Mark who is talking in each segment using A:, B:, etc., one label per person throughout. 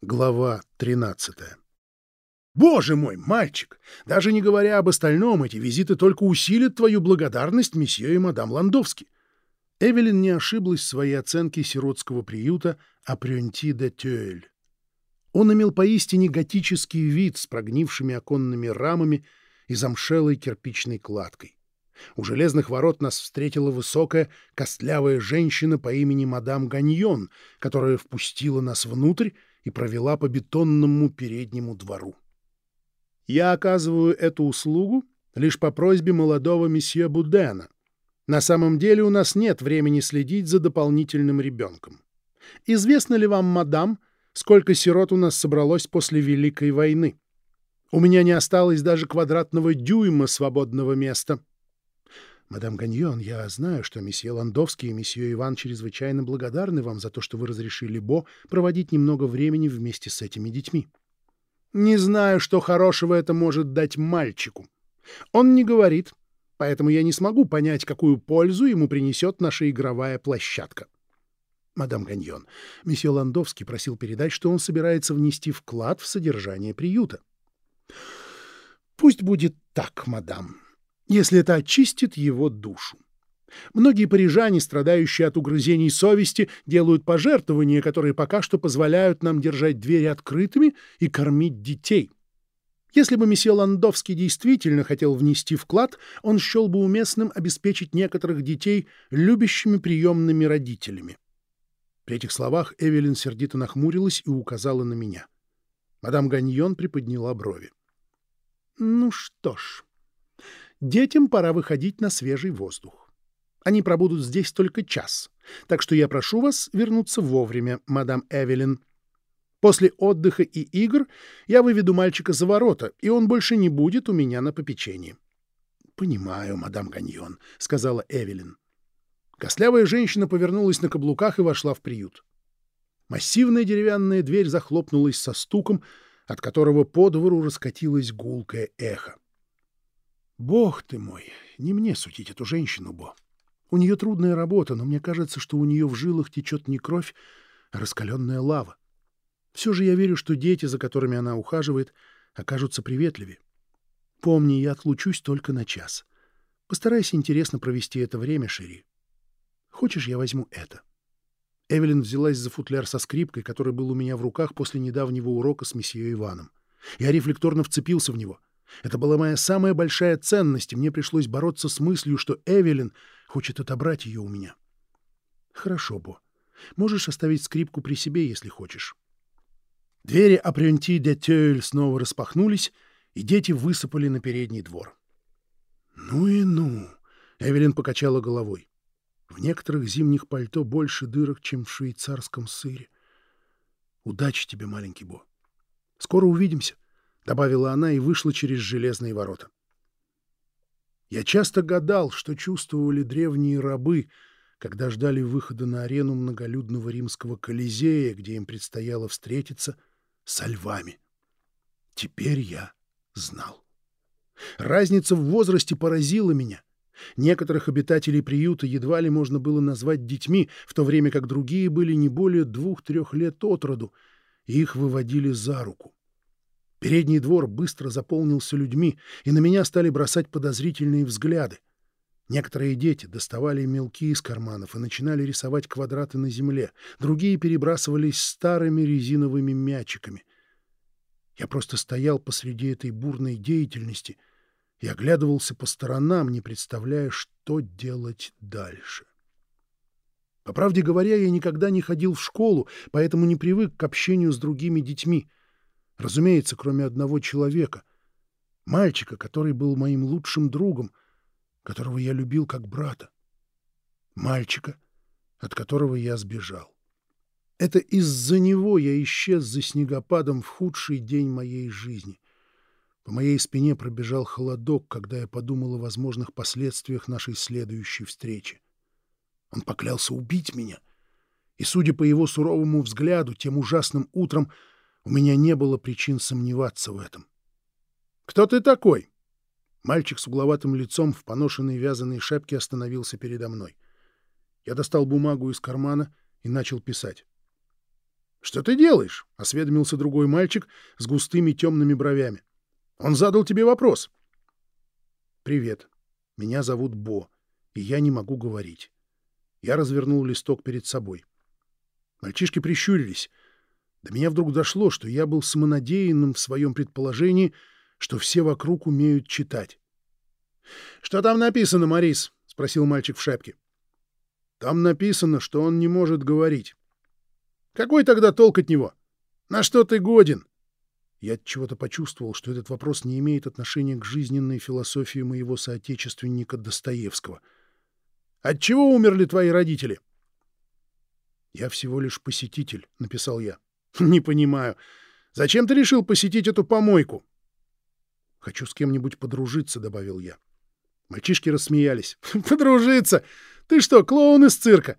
A: Глава 13 «Боже мой, мальчик! Даже не говоря об остальном, эти визиты только усилят твою благодарность месье и мадам Ландовски». Эвелин не ошиблась в своей оценке сиротского приюта «Апрюнти де Тюэль». Он имел поистине готический вид с прогнившими оконными рамами и замшелой кирпичной кладкой. У железных ворот нас встретила высокая, костлявая женщина по имени мадам Ганьон, которая впустила нас внутрь и провела по бетонному переднему двору. Я оказываю эту услугу лишь по просьбе молодого месье Будена. На самом деле у нас нет времени следить за дополнительным ребенком. Известно ли вам, мадам, сколько сирот у нас собралось после Великой войны? У меня не осталось даже квадратного дюйма свободного места. Мадам Ганьон, я знаю, что месье Ландовский и месье Иван чрезвычайно благодарны вам за то, что вы разрешили Бо проводить немного времени вместе с этими детьми. Не знаю, что хорошего это может дать мальчику. Он не говорит, поэтому я не смогу понять, какую пользу ему принесет наша игровая площадка. Мадам Ганьон, месье Ландовский просил передать, что он собирается внести вклад в содержание приюта. Пусть будет так, мадам если это очистит его душу. Многие парижане, страдающие от угрызений совести, делают пожертвования, которые пока что позволяют нам держать двери открытыми и кормить детей. Если бы месье Ландовский действительно хотел внести вклад, он счел бы уместным обеспечить некоторых детей любящими приемными родителями. При этих словах Эвелин сердито нахмурилась и указала на меня. Мадам Ганьон приподняла брови. — Ну что ж, Детям пора выходить на свежий воздух. Они пробудут здесь только час, так что я прошу вас вернуться вовремя, мадам Эвелин. После отдыха и игр я выведу мальчика за ворота, и он больше не будет у меня на попечении. — Понимаю, мадам Ганьон, — сказала Эвелин. Кослявая женщина повернулась на каблуках и вошла в приют. Массивная деревянная дверь захлопнулась со стуком, от которого по двору раскатилось гулкое эхо. Бог ты мой, не мне судить эту женщину, Бо. У нее трудная работа, но мне кажется, что у нее в жилах течет не кровь, а раскаленная лава. Все же я верю, что дети, за которыми она ухаживает, окажутся приветливее. Помни, я отлучусь только на час. Постарайся интересно провести это время, Шири. Хочешь, я возьму это?» Эвелин взялась за футляр со скрипкой, который был у меня в руках после недавнего урока с месье Иваном. Я рефлекторно вцепился в него — это была моя самая большая ценность, и мне пришлось бороться с мыслью, что Эвелин хочет отобрать ее у меня. Хорошо, Бо. Можешь оставить скрипку при себе, если хочешь. Двери Апренти де Тёль снова распахнулись, и дети высыпали на передний двор. «Ну и ну!» — Эвелин покачала головой. «В некоторых зимних пальто больше дырок, чем в швейцарском сыре. Удачи тебе, маленький Бо. Скоро увидимся добавила она и вышла через железные ворота. Я часто гадал, что чувствовали древние рабы, когда ждали выхода на арену многолюдного римского Колизея, где им предстояло встретиться со львами. Теперь я знал. Разница в возрасте поразила меня. Некоторых обитателей приюта едва ли можно было назвать детьми, в то время как другие были не более двух-трех лет от роду, и их выводили за руку. Передний двор быстро заполнился людьми, и на меня стали бросать подозрительные взгляды. Некоторые дети доставали мелки из карманов и начинали рисовать квадраты на земле, другие перебрасывались старыми резиновыми мячиками. Я просто стоял посреди этой бурной деятельности и оглядывался по сторонам, не представляя, что делать дальше. По правде говоря, я никогда не ходил в школу, поэтому не привык к общению с другими детьми — Разумеется, кроме одного человека. Мальчика, который был моим лучшим другом, которого я любил как брата. Мальчика, от которого я сбежал. Это из-за него я исчез за снегопадом в худший день моей жизни. По моей спине пробежал холодок, когда я подумал о возможных последствиях нашей следующей встречи. Он поклялся убить меня. И, судя по его суровому взгляду, тем ужасным утром у меня не было причин сомневаться в этом. «Кто ты такой?» Мальчик с угловатым лицом в поношенной вязаной шапке остановился передо мной. Я достал бумагу из кармана и начал писать. «Что ты делаешь?» — осведомился другой мальчик с густыми темными бровями. «Он задал тебе вопрос». «Привет. Меня зовут Бо, и я не могу говорить». Я развернул листок перед собой. Мальчишки прищурились. До меня вдруг дошло, что я был самонадеянным в своем предположении, что все вокруг умеют читать. — Что там написано, Морис? — спросил мальчик в шапке. — Там написано, что он не может говорить. — Какой тогда толк от него? На что ты годен? Я от чего-то почувствовал, что этот вопрос не имеет отношения к жизненной философии моего соотечественника Достоевского. От чего умерли твои родители? Я всего лишь посетитель, написал я. Не понимаю. Зачем ты решил посетить эту помойку? Хочу с кем-нибудь подружиться, добавил я. Мальчишки рассмеялись. Подружиться? Ты что, клоун из цирка?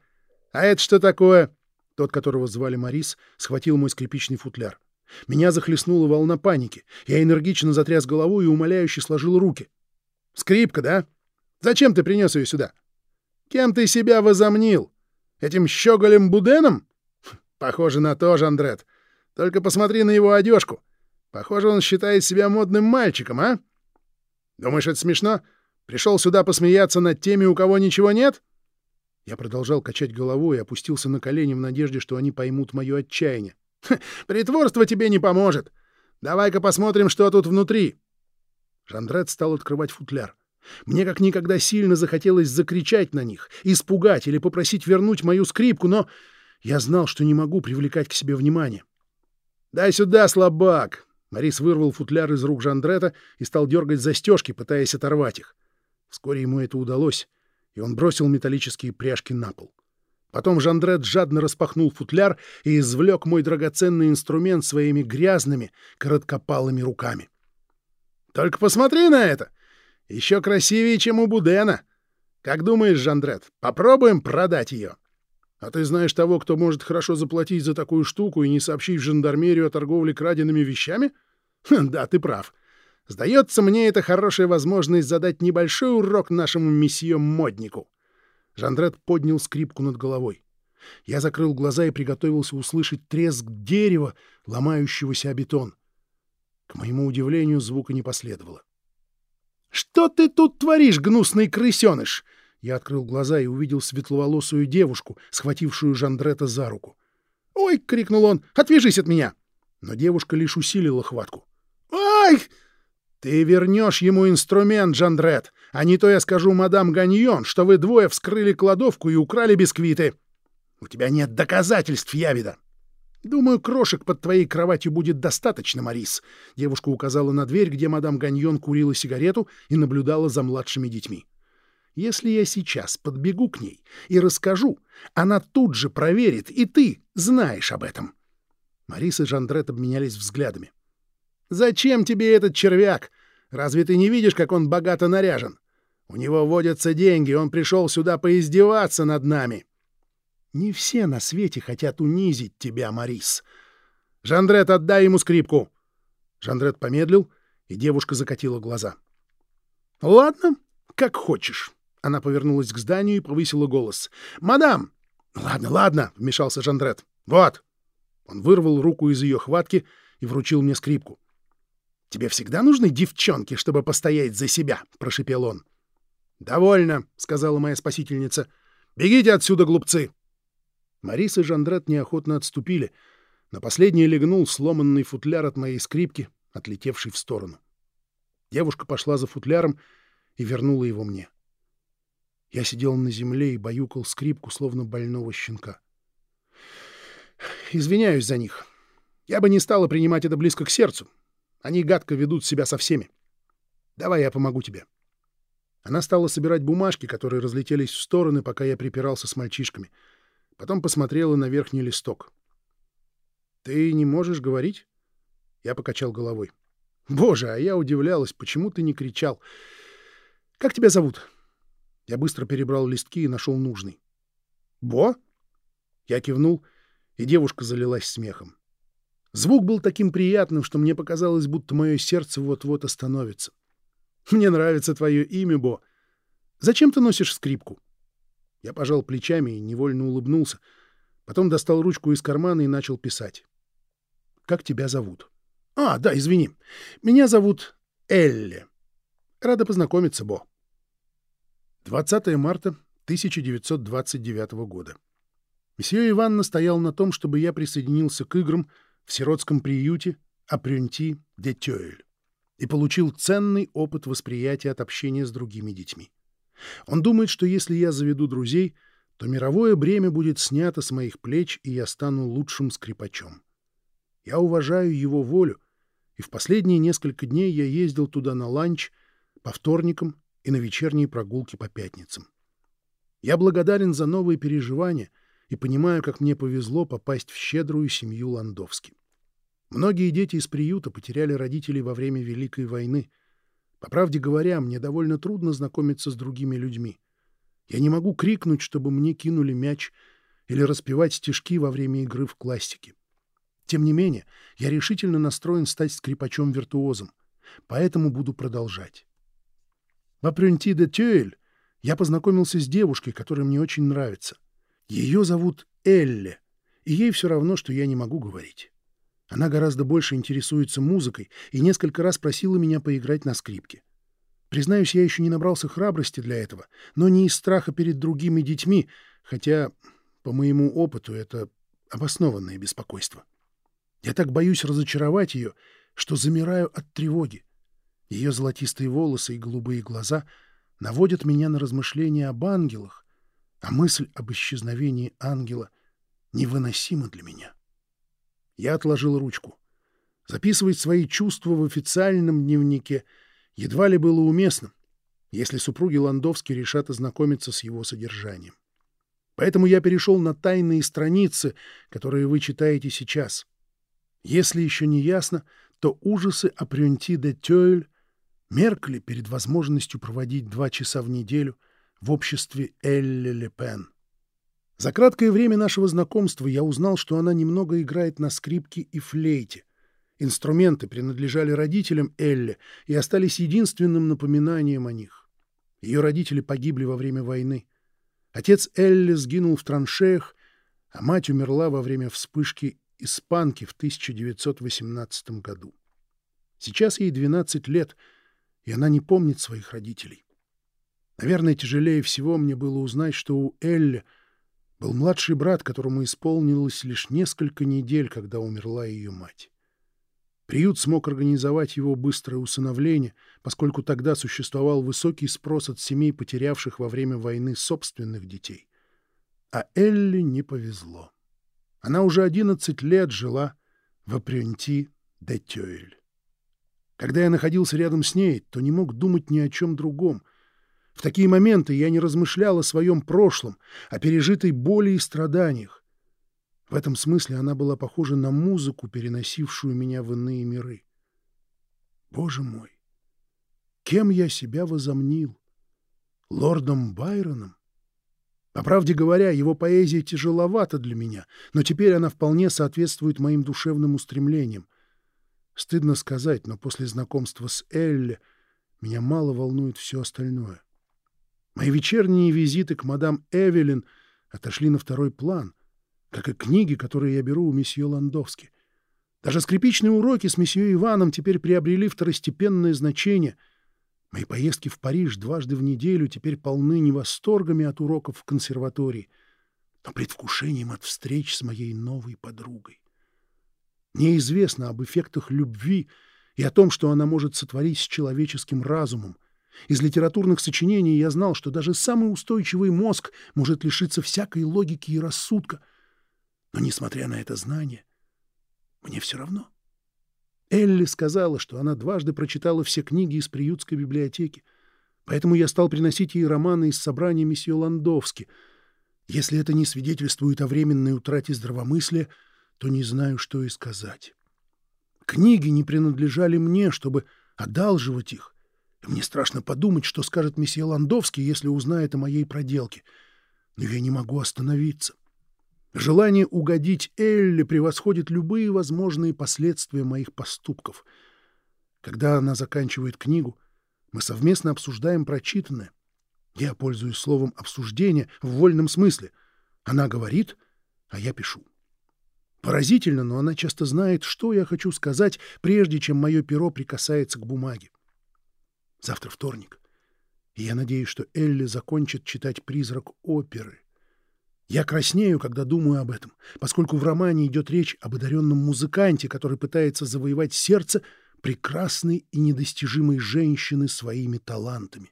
A: А это что такое? Тот, которого звали Марис, схватил мой скрипичный футляр. Меня захлестнула волна паники. Я энергично затряс головой и умоляюще сложил руки. «Скрипка, да? Зачем ты принес ее сюда? Кем ты себя возомнил? Этим щеголем Буденом? Похоже на то, Жандрет. Только посмотри на его одежку. Похоже, он считает себя модным мальчиком, а? Думаешь, это смешно? Пришел сюда посмеяться над теми, у кого ничего нет?» Я продолжал качать головой и опустился на колени в надежде, что они поймут мое отчаяние. Притворство тебе не поможет. Давай-ка посмотрим, что тут внутри. Жандрет стал открывать футляр. Мне как никогда сильно захотелось закричать на них, испугать или попросить вернуть мою скрипку, но я знал, что не могу привлекать к себе внимание. «Дай сюда, слабак!» Марис вырвал футляр из рук Жандрета и стал дергать застежки, пытаясь оторвать их. Вскоре ему это удалось, и он бросил металлические пряжки на пол. Потом Жандрет жадно распахнул футляр и извлек мой драгоценный инструмент своими грязными, короткопалыми руками. «Только посмотри на это! Еще красивее, чем у Будена! Как думаешь, Жандрет, попробуем продать ее?» «А ты знаешь того, кто может хорошо заплатить за такую штуку и не сообщить в жандармерию о торговле краденными вещами?» хм, «Да, ты прав. Сдается мне, это хорошая возможность задать небольшой урок нашему месье-моднику». Жандрет поднял скрипку над головой. Я закрыл глаза и приготовился услышать треск дерева, ломающегося о бетон. К моему удивлению, звука не последовало. «Что ты тут творишь, гнусный крысеныш?» Я открыл глаза и увидел светловолосую девушку, схватившую Жандрета за руку. «Ой!» — крикнул он. «Отвяжись от меня!» Но девушка лишь усилила хватку. «Ай!» «Ты вернешь ему инструмент, Жандрет, а не то я скажу мадам Ганьон, что вы двое вскрыли кладовку и украли бисквиты. У тебя нет доказательств, Явида». «Думаю, крошек под твоей кроватью будет достаточно, Марис». Девушка указала на дверь, где мадам Ганьон курила сигарету и наблюдала за младшими детьми. «Если я сейчас подбегу к ней и расскажу, она тут же проверит, и ты знаешь об этом». Марис и Жандрет обменялись взглядами. «Зачем тебе этот червяк? Разве ты не видишь, как он богато наряжен? У него водятся деньги, он пришел сюда поиздеваться над нами». «Не все на свете хотят унизить тебя, Марис. Жандрет, отдай ему скрипку!» Жандрет помедлил, и девушка закатила глаза. «Ладно, как хочешь». Она повернулась к зданию и повысила голос. «Мадам!» «Ладно, ладно», — вмешался Жандрет. «Вот». Он вырвал руку из ее хватки и вручил мне скрипку. «Тебе всегда нужны девчонки, чтобы постоять за себя?» — прошипел он. «Довольно», — сказала моя спасительница. «Бегите отсюда, глупцы!» Марис и Жандрет неохотно отступили. На последний легнул сломанный футляр от моей скрипки, отлетевший в сторону. Девушка пошла за футляром и вернула его мне. Я сидел на земле и баюкал скрипку, словно больного щенка. «Извиняюсь за них. Я бы не стала принимать это близко к сердцу. Они гадко ведут себя со всеми. Давай я помогу тебе. Она стала собирать бумажки, которые разлетелись в стороны, пока я припирался с мальчишками. Потом посмотрела на верхний листок. «Ты не можешь говорить?» Я покачал головой. «Боже, а я удивлялась, почему ты не кричал. Как тебя зовут?» Я быстро перебрал листки и нашел нужный. «Бо?» Я кивнул, и девушка залилась смехом. Звук был таким приятным, что мне показалось, будто мое сердце вот-вот остановится. «Мне нравится твое имя, Бо. Зачем ты носишь скрипку?» Я пожал плечами и невольно улыбнулся, Потом достал ручку из кармана и начал писать. «Как тебя зовут?» «А, да, извини. Меня зовут Элли. Рада познакомиться, Бо». 20 марта 1929 года. Месье Иван настоял на том, чтобы я присоединился к играм в сиротском приюте Апрюнти де Тёэль и получил ценный опыт восприятия от общения с другими детьми. Он думает, что если я заведу друзей, то мировое бремя будет снято с моих плеч, и я стану лучшим скрипачом. Я уважаю его волю, и в последние несколько дней я ездил туда на ланч по вторникам и на вечерние прогулки по пятницам. Я благодарен за новые переживания и понимаю, как мне повезло попасть в щедрую семью Ландовски. Многие дети из приюта потеряли родителей во время Великой войны. По правде говоря, мне довольно трудно знакомиться с другими людьми. Я не могу крикнуть, чтобы мне кинули мяч или распевать стишки во время игры в классике. Тем не менее, я решительно настроен стать скрипачом-виртуозом, поэтому буду продолжать. В Апренти де Тюэль я познакомился с девушкой, которая мне очень нравится. Ее зовут Элле, и ей все равно, что я не могу говорить. Она гораздо больше интересуется музыкой и несколько раз просила меня поиграть на скрипке. Признаюсь, я еще не набрался храбрости для этого, но не из страха перед другими детьми, хотя, по моему опыту, это обоснованное беспокойство. Я так боюсь разочаровать ее, что замираю от тревоги. Ее золотистые волосы и голубые глаза наводят меня на размышления об ангелах, а мысль об исчезновении ангела невыносима для меня. Я отложил ручку. Записывать свои чувства в официальном дневнике едва ли было уместным, если супруги Ландовски решат ознакомиться с его содержанием. Поэтому я перешел на тайные страницы, которые вы читаете сейчас. Если еще не ясно, то ужасы о Прюнти де Тёйль меркли перед возможностью проводить два часа в неделю в обществе Элли Лепен. За краткое время нашего знакомства я узнал, что она немного играет на скрипке и флейте. Инструменты принадлежали родителям Элли и остались единственным напоминанием о них. Ее родители погибли во время войны. Отец Элли сгинул в траншеях, а мать умерла во время вспышки испанки в 1918 году. Сейчас ей 12 лет, и она не помнит своих родителей. Наверное, тяжелее всего мне было узнать, что у Элли — был младший брат, которому исполнилось лишь несколько недель, когда умерла ее мать. Приют смог организовать его быстрое усыновление, поскольку тогда существовал высокий спрос от семей, потерявших во время войны собственных детей. А Элли не повезло. Она уже 11 лет жила в Апренти де Тёэль. Когда я находился рядом с ней, то не мог думать ни о чем другом — в такие моменты я не размышлял о своем прошлом, о пережитой боли и страданиях. В этом смысле она была похожа на музыку, переносившую меня в иные миры. Боже мой! Кем я себя возомнил? Лордом Байроном? По правде говоря, его поэзия тяжеловата для меня, но теперь она вполне соответствует моим душевным устремлениям. Стыдно сказать, но после знакомства с Элли меня мало волнует все остальное. Мои вечерние визиты к мадам Эвелин отошли на второй план, как и книги, которые я беру у месье Ландовски. Даже скрипичные уроки с месье Иваном теперь приобрели второстепенное значение. Мои поездки в Париж дважды в неделю теперь полны не восторгами от уроков в консерватории, но предвкушением от встреч с моей новой подругой. Мне известно об эффектах любви и о том, что она может сотворить с человеческим разумом — из литературных сочинений я знал, что даже самый устойчивый мозг может лишиться всякой логики и рассудка. Но, несмотря на это знание, мне все равно. Элли сказала, что она дважды прочитала все книги из приютской библиотеки, поэтому я стал приносить ей романы из собрания месье Ландовски. Если это не свидетельствует о временной утрате здравомыслия, то не знаю, что и сказать. Книги не принадлежали мне, чтобы одалживать их. Мне страшно подумать, что скажет месье Ландовский, если узнает о моей проделке. Но я не могу остановиться. Желание угодить Элли превосходит любые возможные последствия моих поступков. Когда она заканчивает книгу, мы совместно обсуждаем прочитанное. Я пользуюсь словом «обсуждение» в вольном смысле. Она говорит, а я пишу. Поразительно, но она часто знает, что я хочу сказать, прежде чем мое перо прикасается к бумаге. Завтра вторник, и я надеюсь, что Элли закончит читать «Призрак оперы». Я краснею, когда думаю об этом, поскольку в романе идет речь об одаренном музыканте, который пытается завоевать сердце прекрасной и недостижимой женщины своими талантами.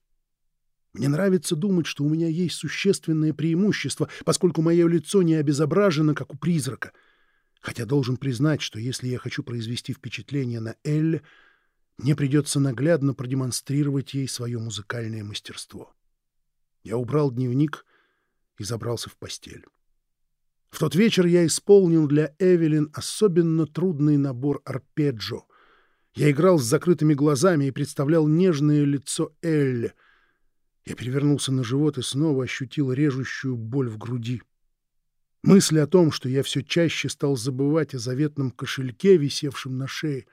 A: Мне нравится думать, что у меня есть существенное преимущество, поскольку мое лицо не обезображено, как у призрака. Хотя должен признать, что если я хочу произвести впечатление на Элле, мне придется наглядно продемонстрировать ей свое музыкальное мастерство. Я убрал дневник и забрался в постель. В тот вечер я исполнил для Эвелин особенно трудный набор арпеджио. Я играл с закрытыми глазами и представлял нежное лицо Элли. Я перевернулся на живот и снова ощутил режущую боль в груди. Мысль о том, что я все чаще стал забывать о заветном кошельке, висевшем на шее,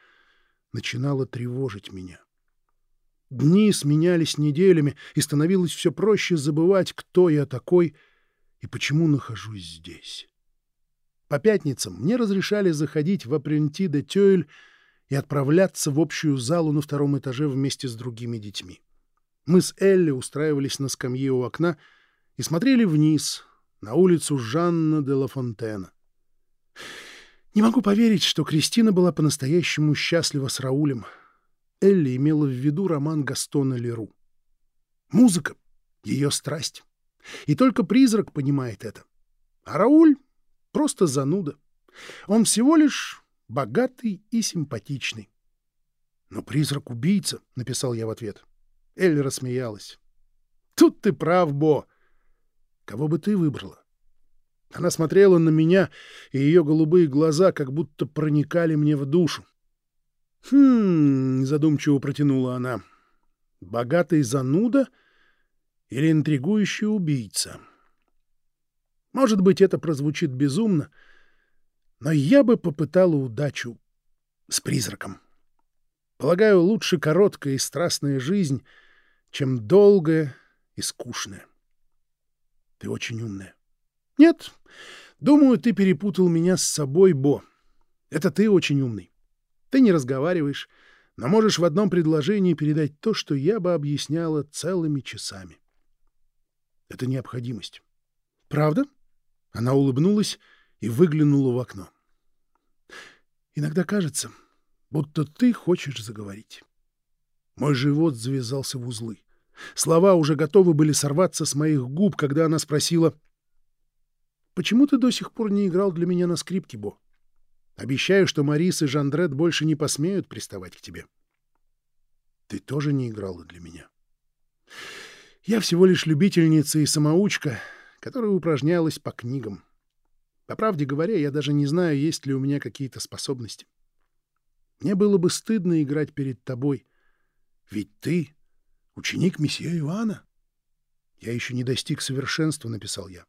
A: начинала тревожить меня. Дни сменялись неделями, и становилось все проще забывать, кто я такой — и почему нахожусь здесь. По пятницам мне разрешали заходить в Апренти де Тёйль и отправляться в общую залу на втором этаже вместе с другими детьми. Мы с Элли устраивались на скамье у окна и смотрели вниз, на улицу Жанна де ла Фонтена. Не могу поверить, что Кристина была по-настоящему счастлива с Раулем. Элли имела в виду роман Гастона Леру. Музыка — ее страсть. И только призрак понимает это. А Рауль — просто зануда. Он всего лишь богатый и симпатичный. «Но призрак — убийца», — написал я в ответ. Элли рассмеялась. «Тут ты прав, Бо. Кого бы ты выбрала?» Она смотрела на меня, и ее голубые глаза как будто проникали мне в душу. «Хм...» — задумчиво протянула она. «Богатый зануда — или интригующий убийца. Может быть, это прозвучит безумно, но я бы попытала удачу с призраком. Полагаю, лучше короткая и страстная жизнь, чем долгая и скучная. Ты очень умная. Нет, думаю, ты перепутал меня с собой, Бо. Это ты очень умный. Ты не разговариваешь, но можешь в одном предложении передать то, что я бы объясняла целыми часами. Это необходимость. Правда? Она улыбнулась и выглянула в окно. Иногда кажется, будто ты хочешь заговорить. Мой живот завязался в узлы. Слова уже готовы были сорваться с моих губ, когда она спросила, «Почему ты до сих пор не играл для меня на скрипке, Бо? Обещаю, что Марис и Жандрет больше не посмеют приставать к тебе». «Ты тоже не играла для меня». Я всего лишь любительница и самоучка, которая упражнялась по книгам. По правде говоря, я даже не знаю, есть ли у меня какие-то способности. Мне было бы стыдно играть перед тобой, ведь ты — ученик месье Иоанна. Я еще не достиг совершенства, — написал я.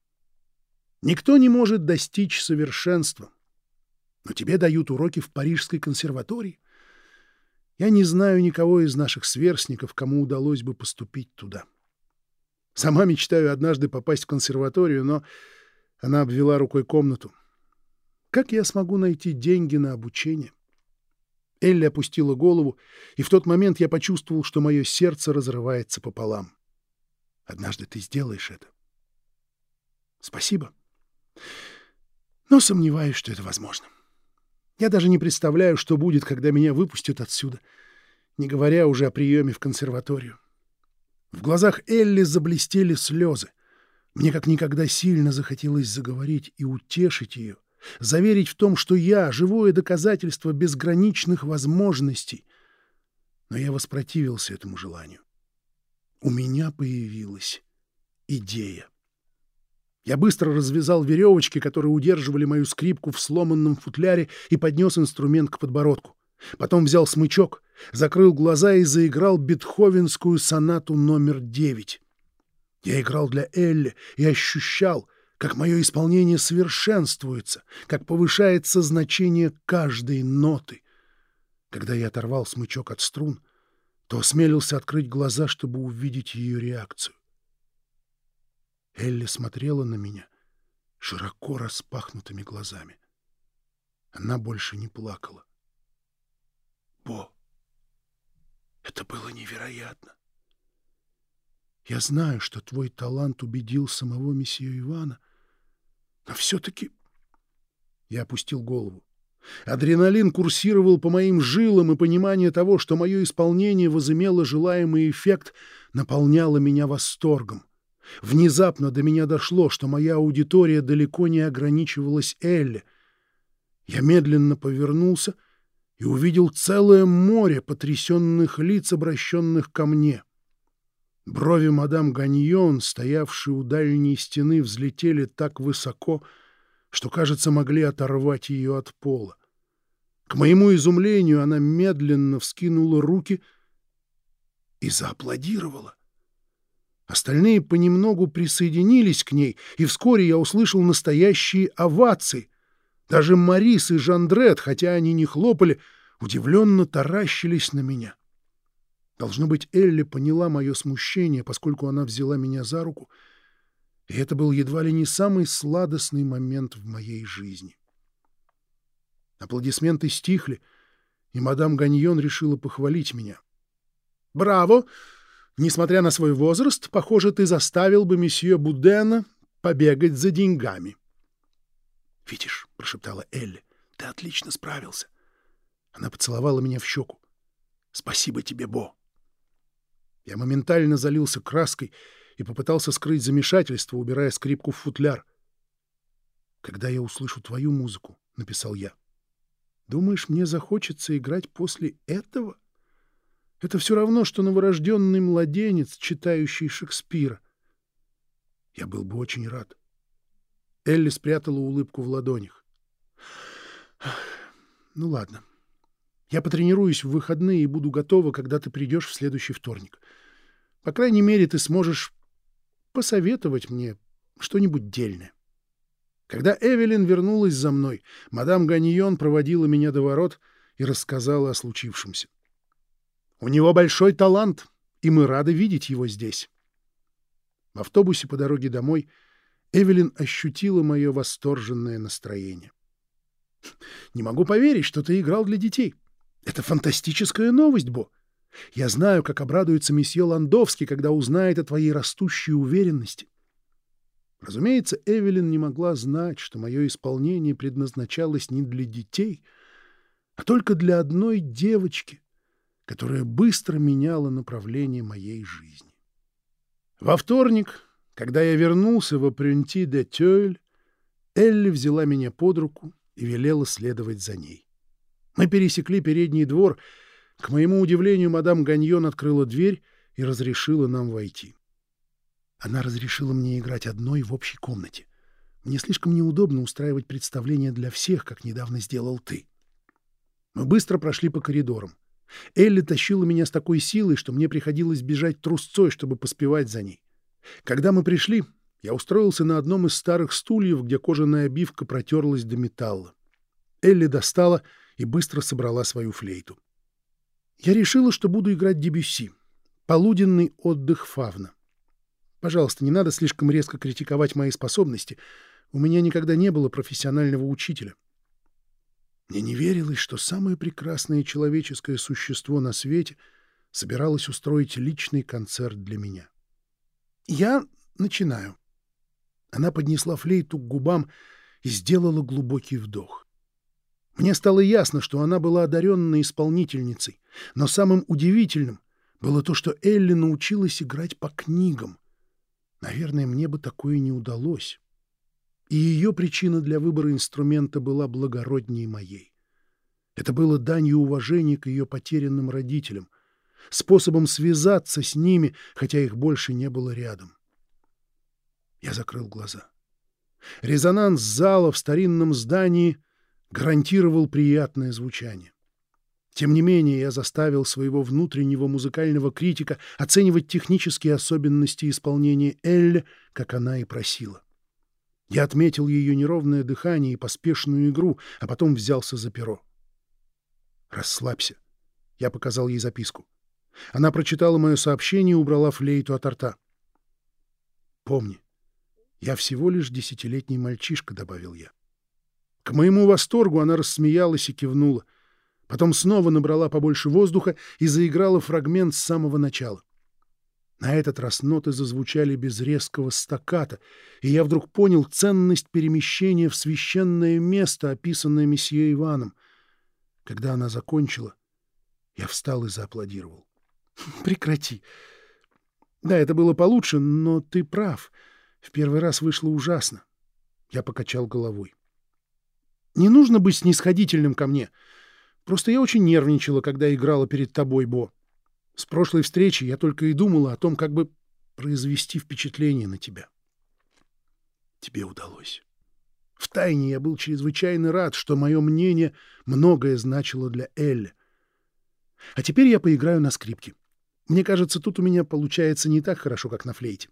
A: Никто не может достичь совершенства. Но тебе дают уроки в Парижской консерватории. Я не знаю никого из наших сверстников, кому удалось бы поступить туда. — Сама мечтаю однажды попасть в консерваторию, но она обвела рукой комнату. Как я смогу найти деньги на обучение? Элли опустила голову, и в тот момент я почувствовал, что мое сердце разрывается пополам. Однажды ты сделаешь это. Спасибо. Но сомневаюсь, что это возможно. Я даже не представляю, что будет, когда меня выпустят отсюда, не говоря уже о приеме в консерваторию. В глазах Элли заблестели слезы. Мне как никогда сильно захотелось заговорить и утешить ее, заверить в том, что я — живое доказательство безграничных возможностей. Но я воспротивился этому желанию. У меня появилась идея. Я быстро развязал веревочки, которые удерживали мою скрипку в сломанном футляре, и поднес инструмент к подбородку. Потом взял смычок, закрыл глаза и заиграл бетховенскую сонату номер девять. Я играл для Элли и ощущал, как мое исполнение совершенствуется, как повышается значение каждой ноты. Когда я оторвал смычок от струн, то осмелился открыть глаза, чтобы увидеть ее реакцию. Элли смотрела на меня, широко распахнутыми глазами. Она больше не плакала. Бо, это было невероятно. Я знаю, что твой талант убедил самого месье Ивана, но все-таки... Я опустил голову. Адреналин курсировал по моим жилам, и понимание того, что мое исполнение возымело желаемый эффект, наполняло меня восторгом. Внезапно до меня дошло, что моя аудитория далеко не ограничивалась Элли. Я медленно повернулся и увидел целое море потрясенных лиц, обращенных ко мне. Брови мадам Ганьон, стоявшие у дальней стены, взлетели так высоко, что, кажется, могли оторвать ее от пола. К моему изумлению она медленно вскинула руки и зааплодировала. Остальные понемногу присоединились к ней, и вскоре я услышал настоящие овации. Даже Марис и Жандрет, хотя они не хлопали, удивленно таращились на меня. Должно быть, Элли поняла мое смущение, поскольку она взяла меня за руку, и это был едва ли не самый сладостный момент в моей жизни. Аплодисменты стихли, и мадам Ганьон решила похвалить меня. «Браво! Несмотря на свой возраст, похоже, ты заставил бы месье Будена побегать за деньгами». «Видишь», — прошептала Элли, — «ты отлично справился». Она поцеловала меня в щеку. «Спасибо тебе, Бо». Я моментально залился краской и попытался скрыть замешательство, убирая скрипку в футляр. «Когда я услышу твою музыку», — написал я, — «думаешь, мне захочется играть после этого?» Это все равно, что новорожденный младенец, читающий Шекспира. Я был бы очень рад. Элли спрятала улыбку в ладонях. Ну ладно. Я потренируюсь в выходные и буду готова, когда ты придешь в следующий вторник. По крайней мере, ты сможешь посоветовать мне что-нибудь дельное. Когда Эвелин вернулась за мной, мадам Ганьон проводила меня до ворот и рассказала о случившемся. У него большой талант, и мы рады видеть его здесь. В автобусе по дороге домой Эвелин ощутила мое восторженное настроение. «Не могу поверить, что ты играл для детей. Это фантастическая новость, Бо. Я знаю, как обрадуется месье Ландовский, когда узнает о твоей растущей уверенности». Разумеется, Эвелин не могла знать, что мое исполнение предназначалось не для детей, а только для одной девочки, которая быстро меняла направление моей жизни. Во вторник, когда я вернулся в Апрюнти де Тёль, Элли взяла меня под руку и велела следовать за ней. Мы пересекли передний двор. К моему удивлению, мадам Ганьон открыла дверь и разрешила нам войти. Она разрешила мне играть одной в общей комнате. Мне слишком неудобно устраивать представление для всех, как недавно сделал ты. Мы быстро прошли по коридорам. Элли тащила меня с такой силой, что мне приходилось бежать трусцой, чтобы поспевать за ней. Когда мы пришли, я устроился на одном из старых стульев, где кожаная обивка протерлась до металла. Элли достала и быстро собрала свою флейту. Я решила, что буду играть Дебюсси. Полуденный отдых Фавна. Пожалуйста, не надо слишком резко критиковать мои способности. У меня никогда не было профессионального учителя. Мне не верилось, что самое прекрасное человеческое существо на свете собиралось устроить личный концерт для меня. Я начинаю. Она поднесла флейту к губам и сделала глубокий вдох. Мне стало ясно, что она была одаренной исполнительницей, но самым удивительным было то, что Элли научилась играть по книгам. Наверное, мне бы такое не удалось и ее причина для выбора инструмента была благороднее моей. Это было данью уважения к ее потерянным родителям, способом связаться с ними, хотя их больше не было рядом. Я закрыл глаза. Резонанс зала в старинном здании гарантировал приятное звучание. Тем не менее, я заставил своего внутреннего музыкального критика оценивать технические особенности исполнения Элли, как она и просила. Я отметил ее неровное дыхание и поспешную игру, а потом взялся за перо. «Расслабься». Я показал ей записку. Она прочитала мое сообщение и убрала флейту от рта. «Помни, Я всего лишь десятилетний мальчишка, — добавил я. К моему восторгу она рассмеялась и кивнула. Потом снова набрала побольше воздуха и заиграла фрагмент с самого начала. На этот раз ноты зазвучали без резкого стаката, и я вдруг понял ценность перемещения в священное место, описанное месье Иваном. Когда она закончила, я встал и зааплодировал. «Прекрати. Да, это было получше, но ты прав. В первый раз вышло ужасно». Я покачал головой. «Не нужно быть снисходительным ко мне. Просто я очень нервничала, когда играла перед тобой, Бо. С прошлой встречи я только и думала о том, как бы произвести впечатление на тебя. Тебе удалось. Втайне я был чрезвычайно рад, что мое мнение многое значило для Элли. А теперь я поиграю на скрипке. Мне кажется, тут у меня получается не так хорошо, как на флейте.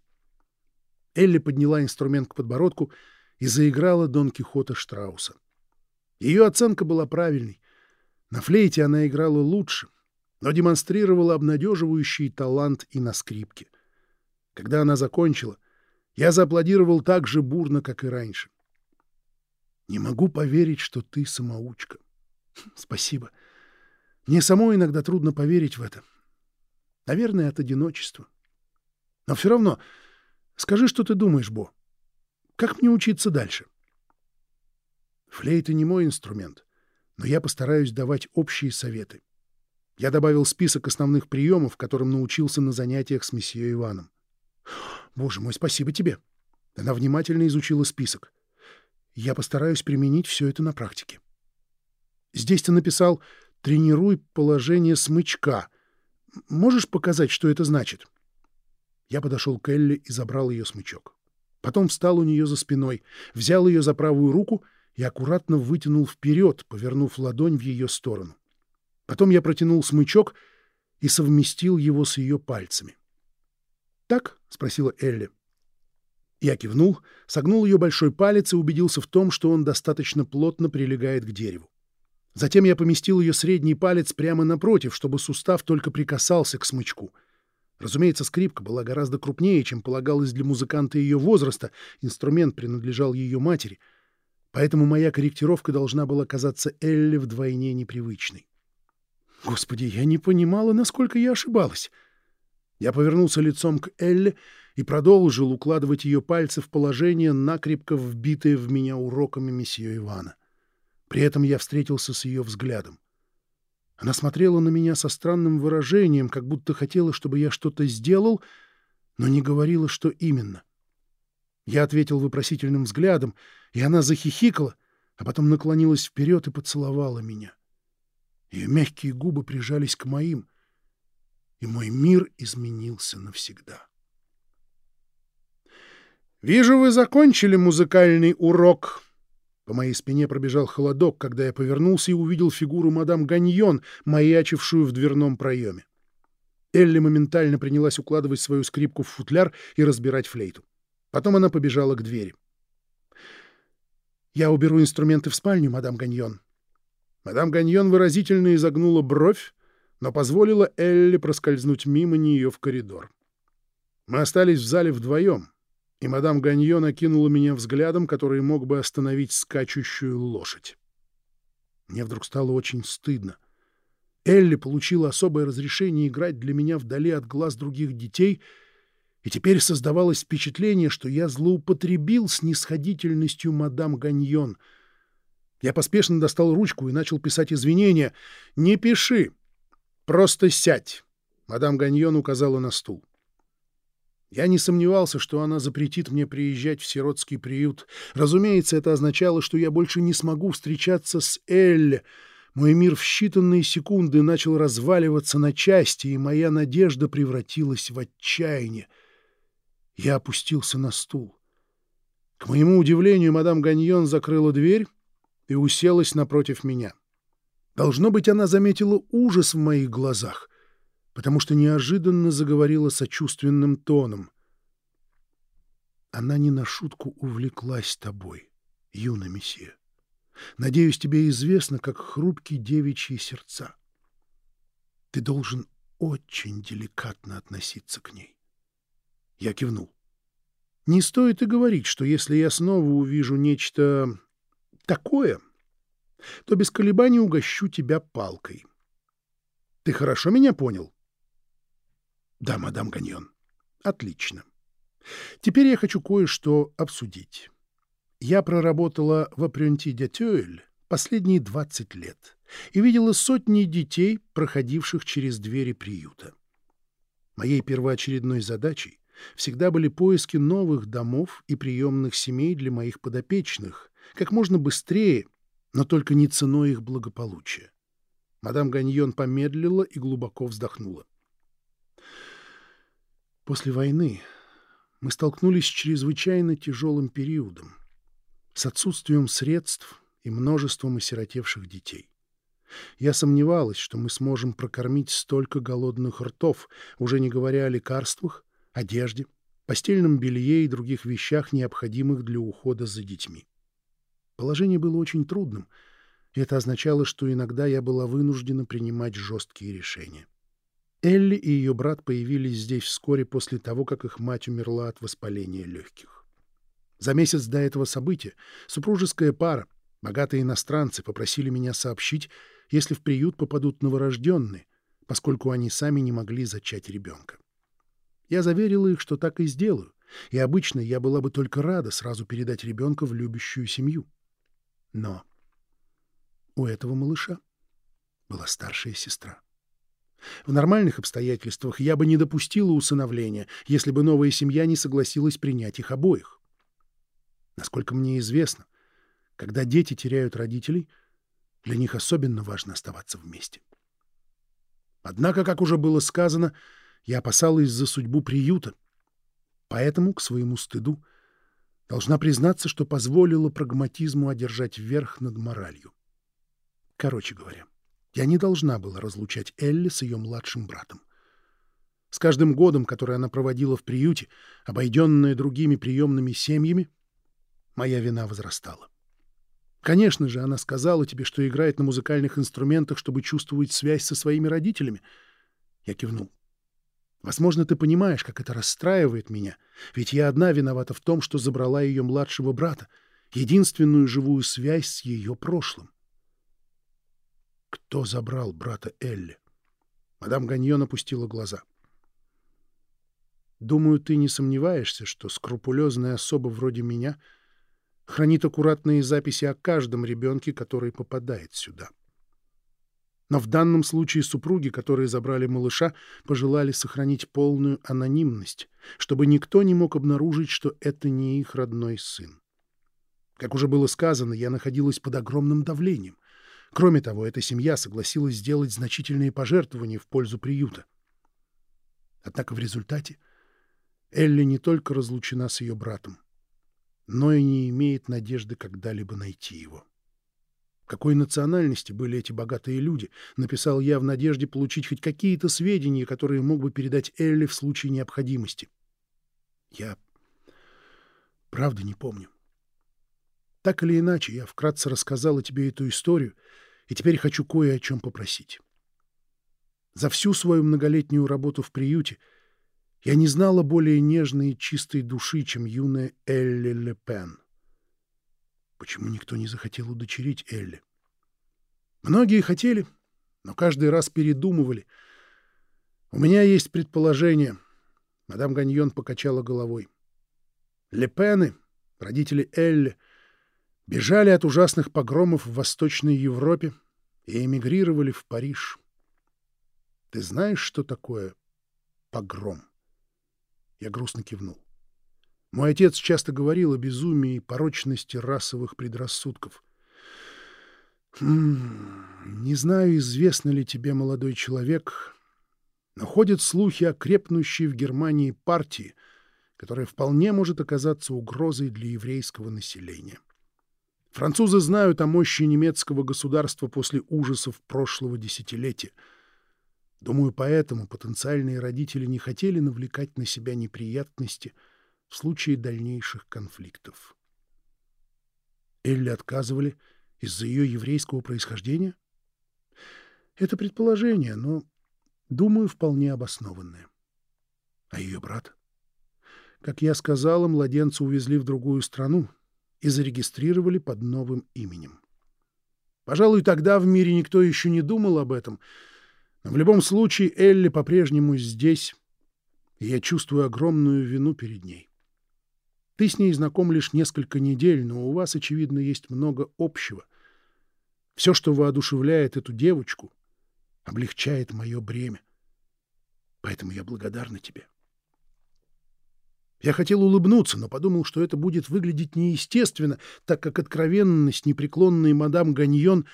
A: Элли подняла инструмент к подбородку и заиграла Дон Кихота Штрауса. Ее оценка была правильной. На флейте она играла лучше, но демонстрировала обнадеживающий талант и на скрипке. Когда она закончила, я зааплодировал так же бурно, как и раньше. «Не могу поверить, что ты самоучка». «Спасибо. Мне самой иногда трудно поверить в это. Наверное, от одиночества. Но все равно, скажи, что ты думаешь, Бо. Как мне учиться дальше?» Флейта не мой инструмент, но я постараюсь давать общие советы. Я добавил список основных приемов, которым научился на занятиях с месье Иваном. «Боже мой, спасибо тебе!» Она внимательно изучила список. «Я постараюсь применить все это на практике». Здесь ты написал «тренируй положение смычка». Можешь показать, что это значит?» Я подошел к Элли и забрал ее смычок. Потом встал у нее за спиной, взял ее за правую руку и аккуратно вытянул вперед, повернув ладонь в ее сторону. Потом я протянул смычок и совместил его с ее пальцами. «Так?» — спросила Элли. Я кивнул, согнул ее большой палец и убедился в том, что он достаточно плотно прилегает к дереву. Затем я поместил ее средний палец прямо напротив, чтобы сустав только прикасался к смычку. Разумеется, скрипка была гораздо крупнее, чем полагалось для музыканта ее возраста, инструмент принадлежал ее матери, поэтому моя корректировка должна была казаться Элли вдвойне непривычной. Господи, я не понимала, насколько я ошибалась. Я повернулся лицом к Элле и продолжил укладывать ее пальцы в положение, накрепко вбитое в меня уроками месье Ивана. При этом я встретился с ее взглядом. Она смотрела на меня со странным выражением, как будто хотела, чтобы я что-то сделал, но не говорила, что именно. Я ответил вопросительным взглядом, и она захихикала, а потом наклонилась вперед и поцеловала меня. — ее мягкие губы прижались к моим, и мой мир изменился навсегда. «Вижу, вы закончили музыкальный урок». По моей спине пробежал холодок, когда я повернулся и увидел фигуру мадам Ганьон, маячившую в дверном проеме. Элли моментально принялась укладывать свою скрипку в футляр и разбирать флейту. Потом она побежала к двери. «Я уберу инструменты в спальню, мадам Ганьон. Мадам Ганьон выразительно изогнула бровь, но позволила Элли проскользнуть мимо нее в коридор. Мы остались в зале вдвоем, и мадам Ганьон окинула меня взглядом, который мог бы остановить скачущую лошадь. Мне вдруг стало очень стыдно. Элли получила особое разрешение играть для меня вдали от глаз других детей, и теперь создавалось впечатление, что я злоупотребил снисходительностью мадам Ганьон — я поспешно достал ручку и начал писать извинения. «Не пиши! Просто сядь!» Мадам Ганьон указала на стул. Я не сомневался, что она запретит мне приезжать в сиротский приют. Разумеется, это означало, что я больше не смогу встречаться с Элли. Мой мир в считанные секунды начал разваливаться на части, и моя надежда превратилась в отчаяние. Я опустился на стул. К моему удивлению, мадам Ганьон закрыла дверь и уселась напротив меня. Должно быть, она заметила ужас в моих глазах, потому что неожиданно заговорила сочувственным тоном. Она не на шутку увлеклась тобой, юный месье. Надеюсь, тебе известно, как хрупкие девичьи сердца. Ты должен очень деликатно относиться к ней. Я кивнул. Не стоит и говорить, что если я снова увижу нечто такое, то без колебаний угощу тебя палкой. Ты хорошо меня понял? Да, мадам Ганьон. Отлично. Теперь я хочу кое-что обсудить. Я проработала в Апрюнти-де-Тюэль последние 20 лет и видела сотни детей, проходивших через двери приюта. Моей первоочередной задачей всегда были поиски новых домов и приемных семей для моих подопечных, как можно быстрее, но только не ценой их благополучия. Мадам Ганьон помедлила и глубоко вздохнула. После войны мы столкнулись с чрезвычайно тяжелым периодом, с отсутствием средств и множеством осиротевших детей. Я сомневалась, что мы сможем прокормить столько голодных ртов, уже не говоря о лекарствах, одежде, постельном белье и других вещах, необходимых для ухода за детьми. Положение было очень трудным, это означало, что иногда я была вынуждена принимать жесткие решения. Элли и ее брат появились здесь вскоре после того, как их мать умерла от воспаления легких. За месяц до этого события супружеская пара, богатые иностранцы, попросили меня сообщить, если в приют попадут новорожденные, поскольку они сами не могли зачать ребенка. Я заверила их, что так и сделаю, и обычно я была бы только рада сразу передать ребенка в любящую семью. Но у этого малыша была старшая сестра. В нормальных обстоятельствах я бы не допустила усыновления, если бы новая семья не согласилась принять их обоих. Насколько мне известно, когда дети теряют родителей, для них особенно важно оставаться вместе. Однако, как уже было сказано, я опасалась за судьбу приюта, поэтому, к своему стыду, должна признаться, что позволила прагматизму одержать верх над моралью. Короче говоря, я не должна была разлучать Элли с ее младшим братом. С каждым годом, который она проводила в приюте, обойденная другими приемными семьями, моя вина возрастала. Конечно же, она сказала тебе, что играет на музыкальных инструментах, чтобы чувствовать связь со своими родителями. Я кивнул. Возможно, ты понимаешь, как это расстраивает меня, ведь я одна виновата в том, что забрала ее младшего брата, единственную живую связь с ее прошлым. Кто забрал брата Элли? Мадам Ганьон опустила глаза. Думаю, ты не сомневаешься, что скрупулезная особа вроде меня хранит аккуратные записи о каждом ребенке, который попадает сюда. Но в данном случае супруги, которые забрали малыша, пожелали сохранить полную анонимность, чтобы никто не мог обнаружить, что это не их родной сын. Как уже было сказано, я находилась под огромным давлением. Кроме того, эта семья согласилась сделать значительные пожертвования в пользу приюта. Однако в результате Элли не только разлучена с ее братом, но и не имеет надежды когда-либо найти его. Какой национальности были эти богатые люди, написал я в надежде получить хоть какие-то сведения, которые мог бы передать Элли в случае необходимости. Я правда не помню. Так или иначе, я вкратце рассказала тебе эту историю, и теперь хочу кое о чем попросить. За всю свою многолетнюю работу в приюте я не знала более нежной и чистой души, чем юная Элли Ле Пен. Почему никто не захотел удочерить Элли? Многие хотели, но каждый раз передумывали. У меня есть предположение. Мадам Ганьон покачала головой. Лепены, родители Элли, бежали от ужасных погромов в Восточной Европе и эмигрировали в Париж. Ты знаешь, что такое погром? Я грустно кивнул. Мой отец часто говорил о безумии и порочности расовых предрассудков. Хм, не знаю, известно ли тебе, молодой человек, но ходят слухи о крепнущей в Германии партии, которая вполне может оказаться угрозой для еврейского населения. Французы знают о мощи немецкого государства после ужасов прошлого десятилетия. Думаю, поэтому потенциальные родители не хотели навлекать на себя неприятности в случае дальнейших конфликтов. Элли отказывали из-за ее еврейского происхождения? Это предположение, но, думаю, вполне обоснованное. А ее брат? Как я сказала, младенца увезли в другую страну и зарегистрировали под новым именем. Пожалуй, тогда в мире никто еще не думал об этом. Но в любом случае Элли по-прежнему здесь, и я чувствую огромную вину перед ней. Ты с ней знаком лишь несколько недель, но у вас, очевидно, есть много общего. Все, что воодушевляет эту девочку, облегчает мое бремя. Поэтому я благодарна тебе. Я хотел улыбнуться, но подумал, что это будет выглядеть неестественно, так как откровенность непреклонной мадам Ганьон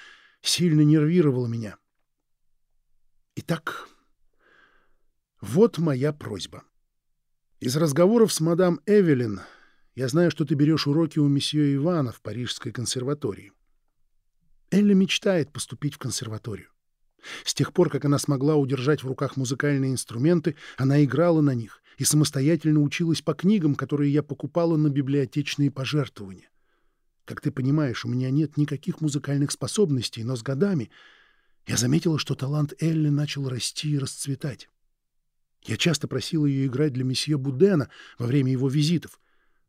A: сильно нервировала меня. Итак, вот моя просьба. Из разговоров с мадам Эвелин я знаю, что ты берешь уроки у месье Ивана в Парижской консерватории. Элли мечтает поступить в консерваторию. С тех пор, как она смогла удержать в руках музыкальные инструменты, она играла на них и самостоятельно училась по книгам, которые я покупала на библиотечные пожертвования. Как ты понимаешь, у меня нет никаких музыкальных способностей, но с годами я заметила, что талант Элли начал расти и расцветать. Я часто просила ее играть для месье Будена во время его визитов,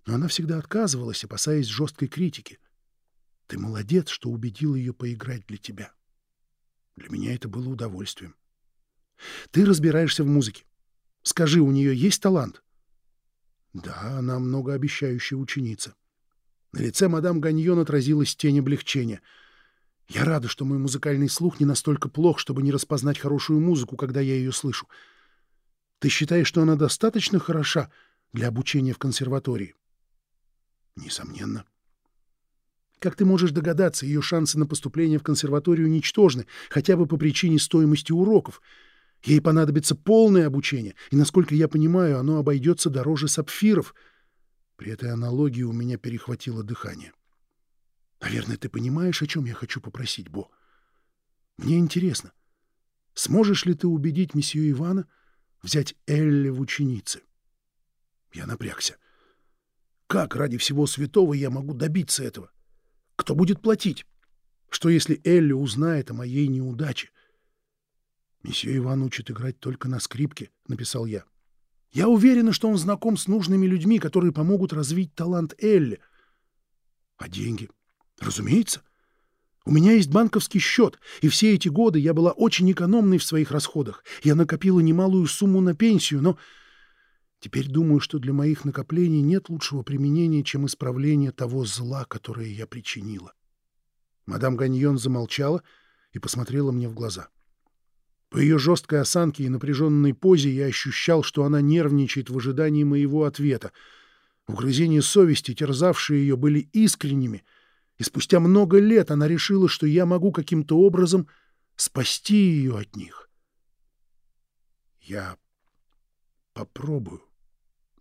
A: но она всегда отказывалась, опасаясь жесткой критики. Ты молодец, что убедил ее поиграть для тебя. Для меня это было удовольствием. Ты разбираешься в музыке. Скажи, у нее есть талант? Да, она многообещающая ученица. На лице мадам Ганьон отразилась тень облегчения. Я рада, что мой музыкальный слух не настолько плох, чтобы не распознать хорошую музыку, когда я ее слышу. Ты считаешь, что она достаточно хороша для обучения в консерватории? Несомненно. Как ты можешь догадаться, ее шансы на поступление в консерваторию ничтожны, хотя бы по причине стоимости уроков. Ей понадобится полное обучение, и, насколько я понимаю, оно обойдется дороже сапфиров. При этой аналогии у меня перехватило дыхание. Наверное, ты понимаешь, о чем я хочу попросить, Бо. Мне интересно, сможешь ли ты убедить месье Ивана взять Элли в ученицы? Я напрягся. Как ради всего святого я могу добиться этого? — кто будет платить? Что если Элли узнает о моей неудаче? «Месье Иван учит играть только на скрипке», — написал я. «Я уверена, что он знаком с нужными людьми, которые помогут развить талант Элли». «А деньги?» «Разумеется. У меня есть банковский счет, и все эти годы я была очень экономной в своих расходах. Я накопила немалую сумму на пенсию, но Теперь думаю, что для моих накоплений нет лучшего применения, чем исправление того зла, которое я причинила. Мадам Ганьон замолчала и посмотрела мне в глаза. По ее жесткой осанке и напряженной позе я ощущал, что она нервничает в ожидании моего ответа. Угрызения совести, терзавшие ее, были искренними, и спустя много лет она решила, что я могу каким-то образом спасти ее от них. Я попробую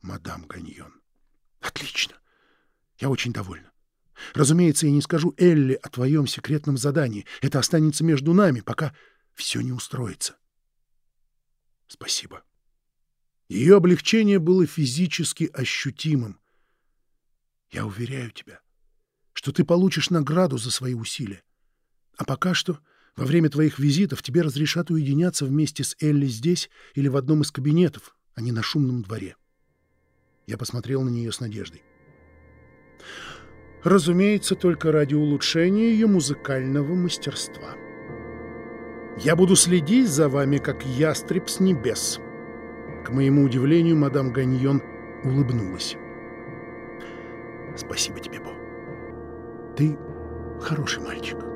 A: мадам Ганьон. Отлично. Я очень довольна. Разумеется, я не скажу Элли о твоем секретном задании. Это останется между нами, пока все не устроится. Спасибо. Ее облегчение было физически ощутимым. Я уверяю тебя, что ты получишь награду за свои усилия. А пока что, во время твоих визитов, тебе разрешат уединяться вместе с Элли здесь или в одном из кабинетов, а не на шумном дворе. Я посмотрел на нее с надеждой. Разумеется, только ради улучшения ее музыкального мастерства. Я буду следить за вами, как ястреб с небес. К моему удивлению, мадам Ганьон улыбнулась. Спасибо тебе, Бо. Ты хороший мальчик.